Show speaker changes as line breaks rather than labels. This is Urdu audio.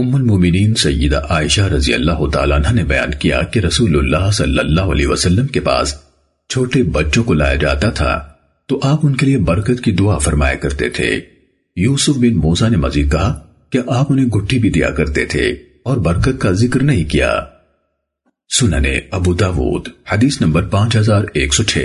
ام المومنین سیدہ عائشہ رضی اللہ تعالیٰ عنہ نے بیان کیا کہ رسول اللہ صلی اللہ علیہ وسلم کے پاس چھوٹے بچوں کو لایا جاتا تھا، تو آپ ان کے لیے برکت کی دعا فرمایا کرتے تھے۔ یوسف بن موسیٰ نے مزید کہا کہ آپ انہیں گٹھی بھی دیا کرتے تھے اور برکت کا ذکر نہیں کیا۔ سننے ابو داود، حدیث نمبر پانچ ہزار ایک سو چھ۔